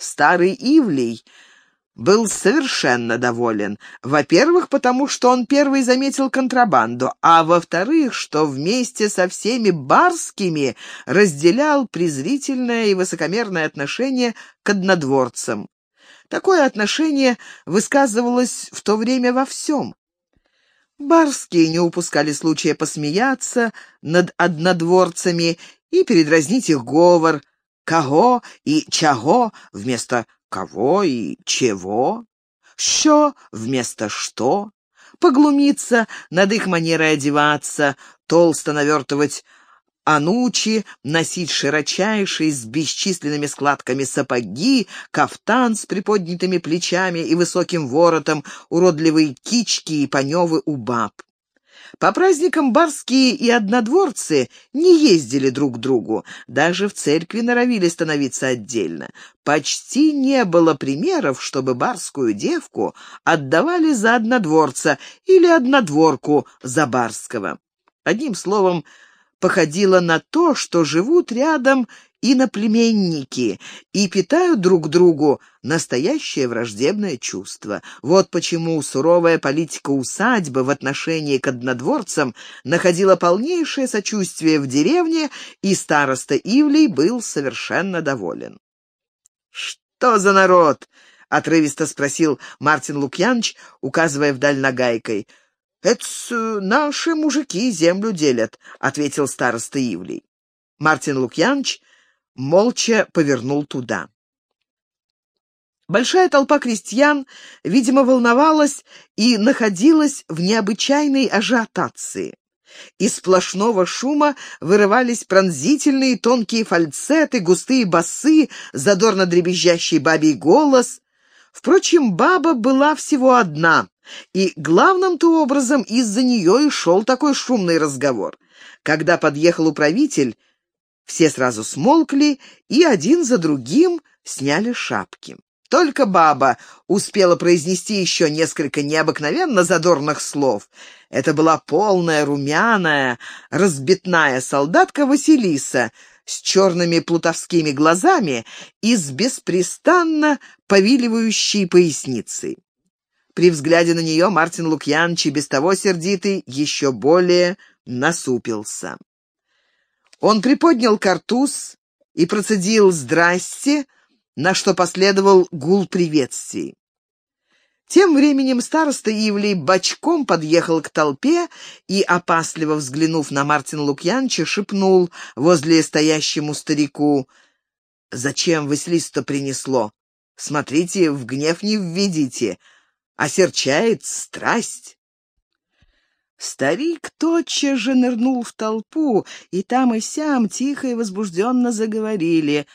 Старый Ивлей был совершенно доволен. Во-первых, потому что он первый заметил контрабанду, а во-вторых, что вместе со всеми барскими разделял презрительное и высокомерное отношение к однодворцам. Такое отношение высказывалось в то время во всем. Барские не упускали случая посмеяться над однодворцами и передразнить их говор «кого» и «чаго» вместо «кого» и «чего», «що» вместо «что», поглумиться над их манерой одеваться, толсто навертывать анучи, носить широчайшие с бесчисленными складками сапоги, кафтан с приподнятыми плечами и высоким воротом, уродливые кички и паневы у баб. По праздникам барские и однодворцы не ездили друг к другу, даже в церкви норовили становиться отдельно. Почти не было примеров, чтобы барскую девку отдавали за однодворца или однодворку за барского. Одним словом, походило на то, что живут рядом иноплеменники и питают друг другу настоящее враждебное чувство. Вот почему суровая политика усадьбы в отношении к однодворцам находила полнейшее сочувствие в деревне, и староста Ивлей был совершенно доволен. «Что за народ?» — отрывисто спросил Мартин Лукьянович, указывая вдаль нагайкой. «Это наши мужики землю делят», — ответил староста Ивлей. Мартин Лукьянович молча повернул туда. Большая толпа крестьян, видимо, волновалась и находилась в необычайной ажиотации. Из сплошного шума вырывались пронзительные тонкие фальцеты, густые басы, задорно дребезжащий бабий голос. Впрочем, баба была всего одна, и главным-то образом из-за нее и шел такой шумный разговор. Когда подъехал управитель, все сразу смолкли и один за другим сняли шапки. Только баба успела произнести еще несколько необыкновенно задорных слов. Это была полная, румяная, разбитная солдатка Василиса с черными плутовскими глазами и с беспрестанно повиливающей поясницей. При взгляде на нее Мартин Лукьянович, без того сердитый, еще более насупился. Он приподнял картуз и процедил «Здрасте», на что последовал гул приветствий. Тем временем староста Ивлей бочком подъехал к толпе и, опасливо взглянув на Мартина Лукьянча, шепнул возле стоящему старику «Зачем Василису-то принесло? Смотрите, в гнев не введите, осерчает страсть». Старик тотчас же нырнул в толпу, и там и сям тихо и возбужденно заговорили.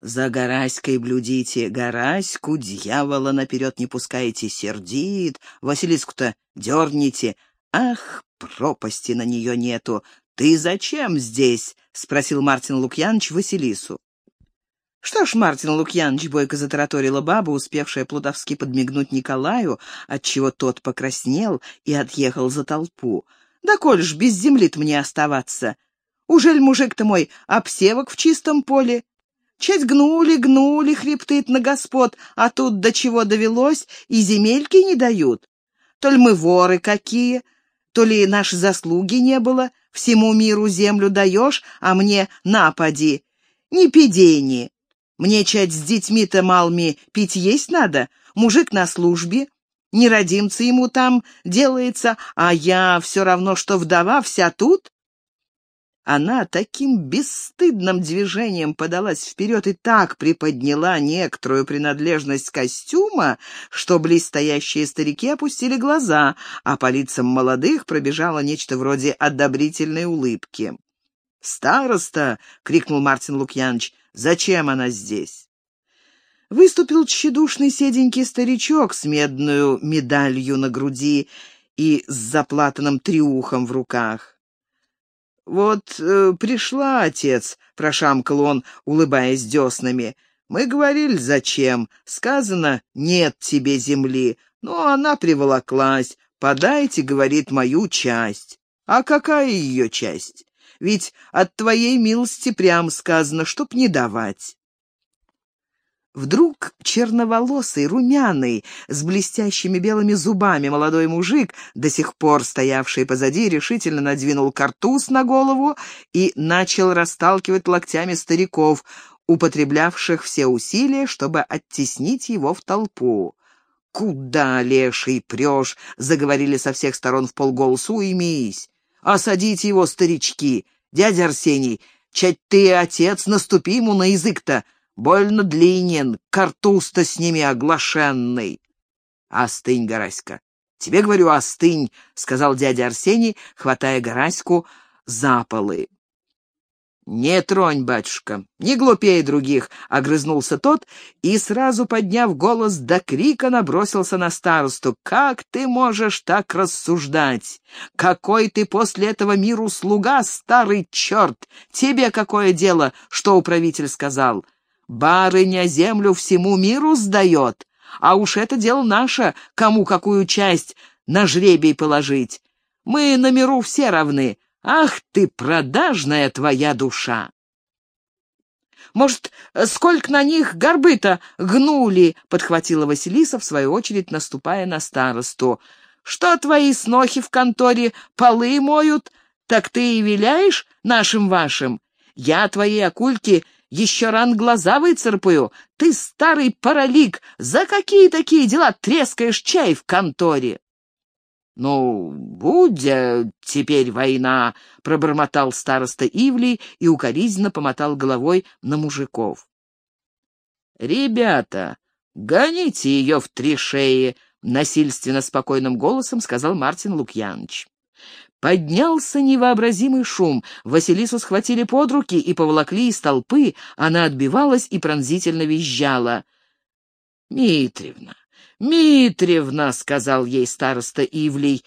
«За Гараськой блюдите, Гараську, дьявола наперед не пускайте, сердит, Василиску-то дерните. Ах, пропасти на нее нету! Ты зачем здесь?» — спросил Мартин Лукьянович Василису. Что ж, Мартин Лукьянович бойко затараторила баба, успевшая плутовски подмигнуть Николаю, отчего тот покраснел и отъехал за толпу. «Да коль ж без земли-то мне оставаться? Ужель мужик-то мой обсевок в чистом поле? Чать гнули, гнули, хребтыт на господ, а тут до чего довелось, и земельки не дают. То ли мы воры какие, то ли наши заслуги не было, всему миру землю даешь, а мне напади. Не пидени, мне чать с детьми-то малыми пить есть надо, мужик на службе, не родимцы ему там делается, а я все равно, что вдова, вся тут. Она таким бесстыдным движением подалась вперед и так приподняла некоторую принадлежность костюма, что близстоящие старики опустили глаза, а по лицам молодых пробежало нечто вроде одобрительной улыбки. «Староста!» — крикнул Мартин Лукьянович. Зачем она здесь?» Выступил тщедушный седенький старичок с медную медалью на груди и с заплатанным триухом в руках. «Вот э, пришла, отец», — прошамкал он, улыбаясь деснами. «Мы говорили, зачем. Сказано, нет тебе земли. Но она приволоклась. Подайте, — говорит, — мою часть. А какая ее часть? Ведь от твоей милости прям сказано, чтоб не давать. Вдруг черноволосый, румяный, с блестящими белыми зубами молодой мужик, до сих пор стоявший позади, решительно надвинул картуз на голову и начал расталкивать локтями стариков, употреблявших все усилия, чтобы оттеснить его в толпу. «Куда, леший, прешь?» — заговорили со всех сторон в полголосу. «Уймись! Осадите его, старички! Дядя Арсений, чать ты, отец, наступи ему на язык-то! Больно длинен, картуз-то с ними оглашенный!» «Остынь, Гараська! Тебе, говорю, остынь!» — сказал дядя Арсений, хватая Гараську за полы. «Не тронь, батюшка, не глупей других!» — огрызнулся тот и, сразу подняв голос до крика, набросился на старосту. «Как ты можешь так рассуждать? Какой ты после этого миру слуга, старый черт! Тебе какое дело, что управитель сказал? Барыня землю всему миру сдает, а уж это дело наше, кому какую часть на жребий положить. Мы на миру все равны, Ах ты, продажная твоя душа! «Может, сколько на них горбы-то гнули?» — подхватила Василиса, в свою очередь наступая на старосту. «Что твои снохи в конторе полы моют, так ты и виляешь нашим вашим? Я твоей акульке еще ран глаза выцарпаю. Ты, старый паралик, за какие такие дела трескаешь чай в конторе?» «Ну, будь теперь война!» — пробормотал староста Ивлей и укоризненно помотал головой на мужиков. «Ребята, гоните ее в три шеи!» — насильственно спокойным голосом сказал Мартин Лукьянович. Поднялся невообразимый шум. Василису схватили под руки и поволокли из толпы. Она отбивалась и пронзительно визжала. «Митревна, «Митревна», — сказал ей староста Ивлей,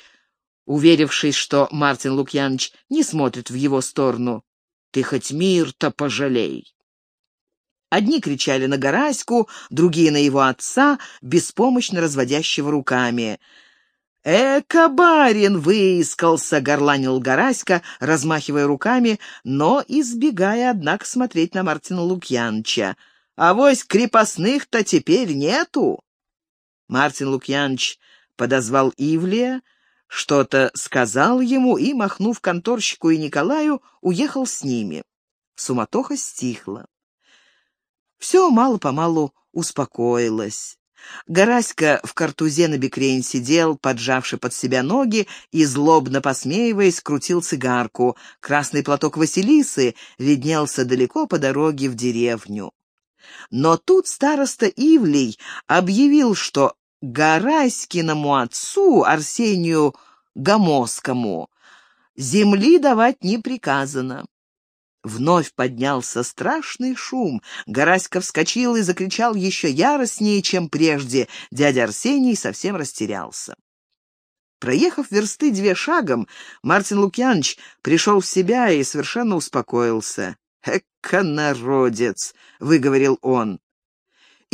уверившись, что Мартин Лукьянович не смотрит в его сторону. «Ты хоть мир-то пожалей». Одни кричали на Гораську, другие на его отца, беспомощно разводящего руками. «Эка, барин, выискался!» — горланил Гораська, размахивая руками, но избегая, однако, смотреть на Мартина Лукьянча. «А вось крепостных-то теперь нету!» Мартин Лукьянович подозвал Ивлия, что-то сказал ему и, махнув конторщику и Николаю, уехал с ними. Суматоха стихла. Все мало-помалу успокоилось. Гораська в картузе на бекрень сидел, поджавший под себя ноги, и, злобно посмеиваясь, крутил цигарку. Красный платок Василисы виднелся далеко по дороге в деревню. Но тут староста Ивлей объявил, что Гараськиному отцу, Арсению Гомоскому, земли давать не приказано. Вновь поднялся страшный шум. Гараська вскочил и закричал еще яростнее, чем прежде. Дядя Арсений совсем растерялся. Проехав версты две шагом, Мартин Лукьянович пришел в себя и совершенно успокоился. «Эка народец!» — выговорил он.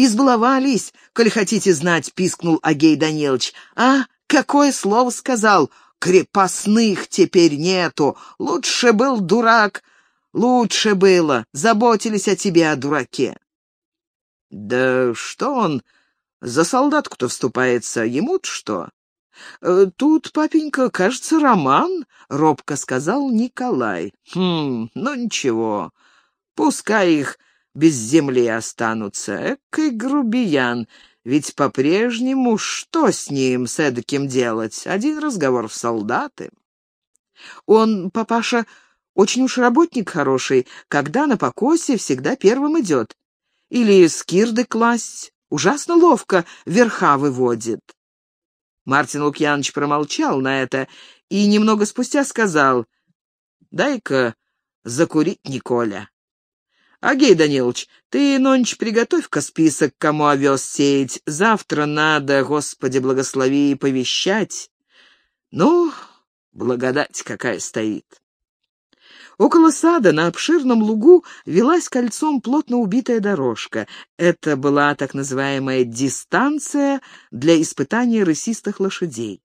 «Избаловались, коль хотите знать», — пискнул Агей Данилович. «А, какое слово сказал? Крепостных теперь нету. Лучше был дурак, лучше было. Заботились о тебе, о дураке». «Да что он за солдатку-то вступается? Ему-то что?» «Э, «Тут, папенька, кажется, роман», — робко сказал Николай. «Хм, ну ничего, пускай их без земли останутся. Экой грубиян, ведь по-прежнему что с ним, с эдаким делать? Один разговор в солдаты». «Он, папаша, очень уж работник хороший, когда на покосе всегда первым идет. Или скирды класть, ужасно ловко верха выводит». Мартин Лукьянович промолчал на это и немного спустя сказал, «Дай-ка закурить, Николя». «Агей Данилович, ты нонч приготовь-ка список, кому овес сеять. Завтра надо, Господи, благослови, повещать. Ну, благодать какая стоит». Около сада на обширном лугу велась кольцом плотно убитая дорожка. Это была так называемая дистанция для испытания рысистых лошадей.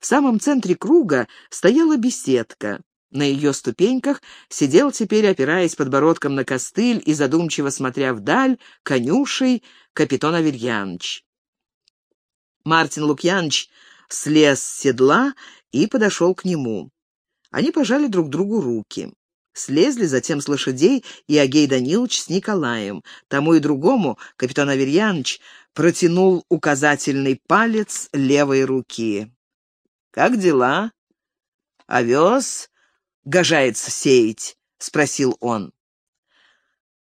В самом центре круга стояла беседка. На ее ступеньках сидел теперь, опираясь подбородком на костыль и задумчиво смотря вдаль, конюшей капитан Аверьяныч. Мартин Лукьяныч слез с седла и подошел к нему. Они пожали друг другу руки. Слезли затем с лошадей и Агей Данилович с Николаем. Тому и другому капитан Аверьяныч протянул указательный палец левой руки. «Как дела? Овес гожается сеять?» — спросил он.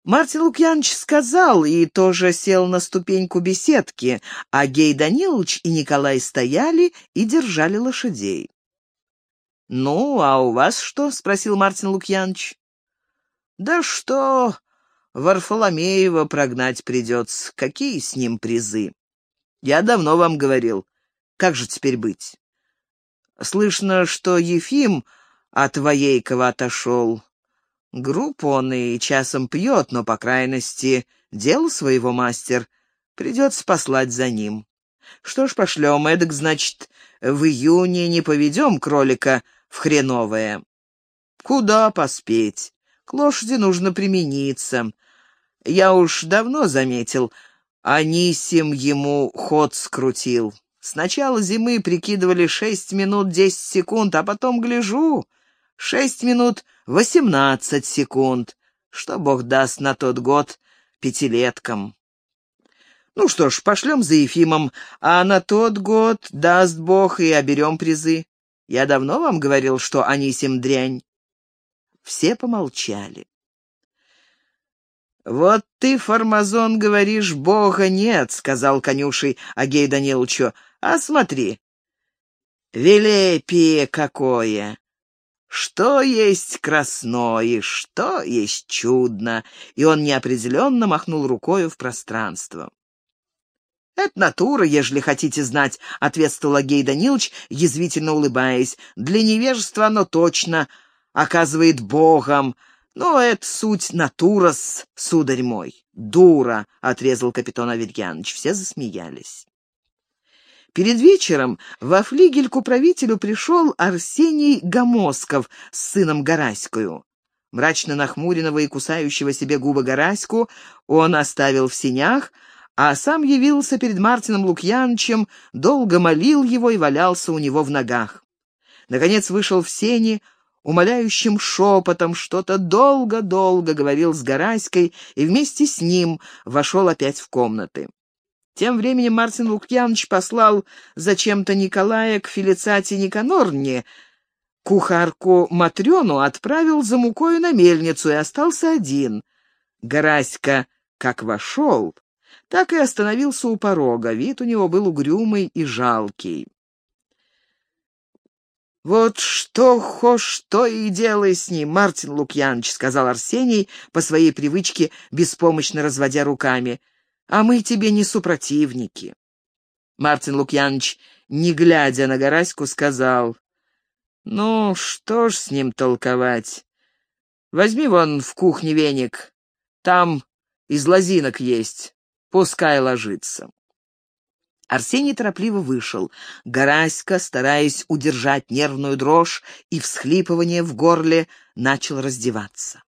Мартин Лукьянович сказал и тоже сел на ступеньку беседки, а Гей Данилович и Николай стояли и держали лошадей. «Ну, а у вас что?» — спросил Мартин Лукьянович. «Да что, Варфоломеева прогнать придется. Какие с ним призы? Я давно вам говорил. Как же теперь быть? Слышно, что Ефим от Воейкова отошел. Группу он и часом пьет, но, по крайности, дело своего мастер. Придется послать за ним. Что ж, пошлем, эдак, значит, в июне не поведем кролика в хреновое. Куда поспеть? К лошади нужно примениться. Я уж давно заметил, Анисим ему ход скрутил. С начала зимы прикидывали шесть минут десять секунд, а потом гляжу — шесть минут восемнадцать секунд. Что бог даст на тот год пятилеткам. Ну что ж, пошлем за Ефимом, а на тот год, даст бог, и оберем призы. Я давно вам говорил, что Анисим дрянь. Все помолчали. «Вот ты, Формазон, говоришь, бога нет», — сказал конюшей Агей Даниловичу. «А смотри, велепие какое! Что есть красное, что есть чудно!» И он неопределенно махнул рукою в пространство. «Это натура, ежели хотите знать», — ответствовал Агей Данилович, язвительно улыбаясь. «Для невежества оно точно оказывает Богом, но это суть натурас, сударь мой. Дура, — отрезал капитан Аверьяныч. Все засмеялись. Перед вечером во флигель к управителю пришел Арсений Гомосков с сыном Гараською. Мрачно нахмуренного и кусающего себе губы Гараську он оставил в синях, а сам явился перед Мартином Лукьянчем, долго молил его и валялся у него в ногах. Наконец вышел в сени, умоляющим шепотом что-то долго-долго говорил с Гараськой и вместе с ним вошел опять в комнаты. Тем временем Мартин Лукьянович послал зачем-то Николая к Фелицате Никанорне, кухарку Матрёну отправил за мукою на мельницу и остался один. Гараська как вошел, так и остановился у порога, вид у него был угрюмый и жалкий. «Вот что хошь, то и делай с ним, Мартин Лукьянович», — сказал Арсений, по своей привычке беспомощно разводя руками. «А мы тебе не супротивники». Мартин Лукьянович, не глядя на Гораську, сказал, «Ну, что ж с ним толковать? Возьми вон в кухне веник, там из лозинок есть, пускай ложится». Арсений торопливо вышел. Гораська, стараясь удержать нервную дрожь и всхлипывание в горле, начал раздеваться.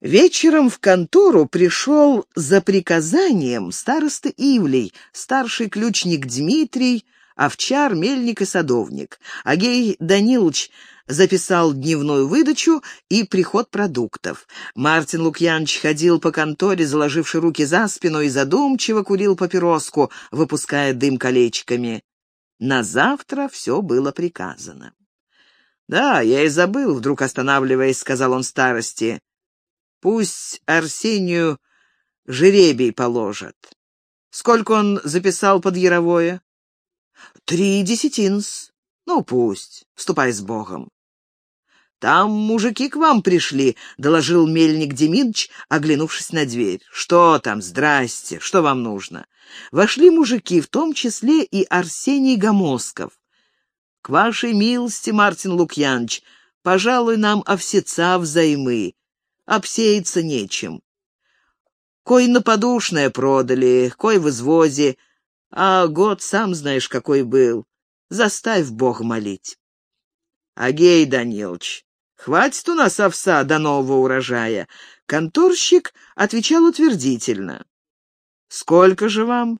Вечером в контору пришел за приказанием староста Ивлей, старший ключник Дмитрий, овчар, мельник и садовник. Агей Данилович записал дневную выдачу и приход продуктов. Мартин Лукьянович ходил по конторе, заложивши руки за спину, и задумчиво курил папироску, выпуская дым колечками. На завтра все было приказано. «Да, я и забыл», — вдруг останавливаясь, сказал он старости. «Пусть Арсению жеребий положат». «Сколько он записал под Яровое?» «Три десятинс. Ну, пусть. Ступай с Богом». «Там мужики к вам пришли», — доложил мельник Демидович, оглянувшись на дверь. «Что там? Здрасте. Что вам нужно?» Вошли мужики, в том числе и Арсений Гомосков. «К вашей милости, Мартин Лукьянович, пожалуй, нам овсеца взаймы. Обсеяться нечем. Кой на подушное продали, кой в извозе, а год сам знаешь, какой был. Заставь Бог молить». Агей Данилович, хватит у нас овса до нового урожая. Конторщик отвечал утвердительно. Сколько же вам?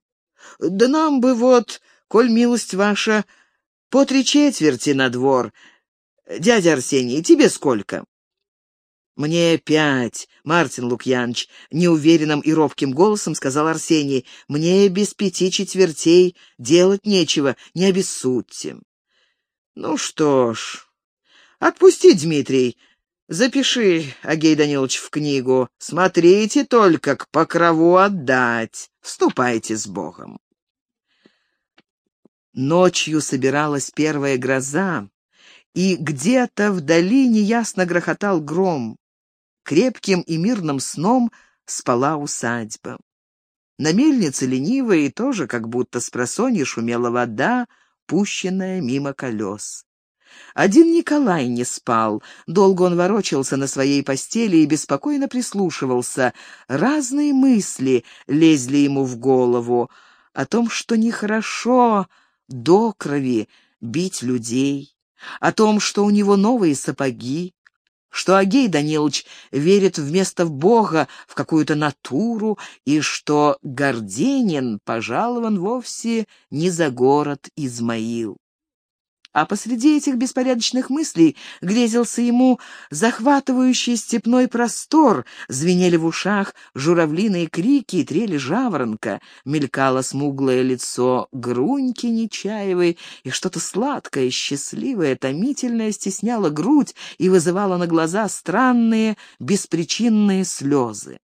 Да нам бы вот, коль милость ваша, по три четверти на двор. Дядя Арсений, тебе сколько? «Мне пять, Мартин Лукьянович», — неуверенным и робким голосом сказал Арсений. «Мне без пяти четвертей делать нечего, не обессудьте». «Ну что ж, отпусти, Дмитрий. Запиши, Агей Данилович, в книгу. Смотрите только, к покрову отдать. Вступайте с Богом». Ночью собиралась первая гроза, и где-то вдали неясно грохотал гром. Крепким и мирным сном спала усадьба. На мельнице лениво и тоже как будто с просонья шумела вода, пущенная мимо колес. Один Николай не спал. Долго он ворочался на своей постели и беспокойно прислушивался. Разные мысли лезли ему в голову о том, что нехорошо до крови бить людей, о том, что у него новые сапоги, что Агей Данилович верит вместо Бога в какую-то натуру и что Горденин пожалован вовсе не за город Измаил. А посреди этих беспорядочных мыслей грезился ему захватывающий степной простор, звенели в ушах журавлиные крики и трели жаворонка, мелькало смуглое лицо Груньки Нечаевой, и что-то сладкое, счастливое, томительное стесняло грудь и вызывало на глаза странные, беспричинные слезы.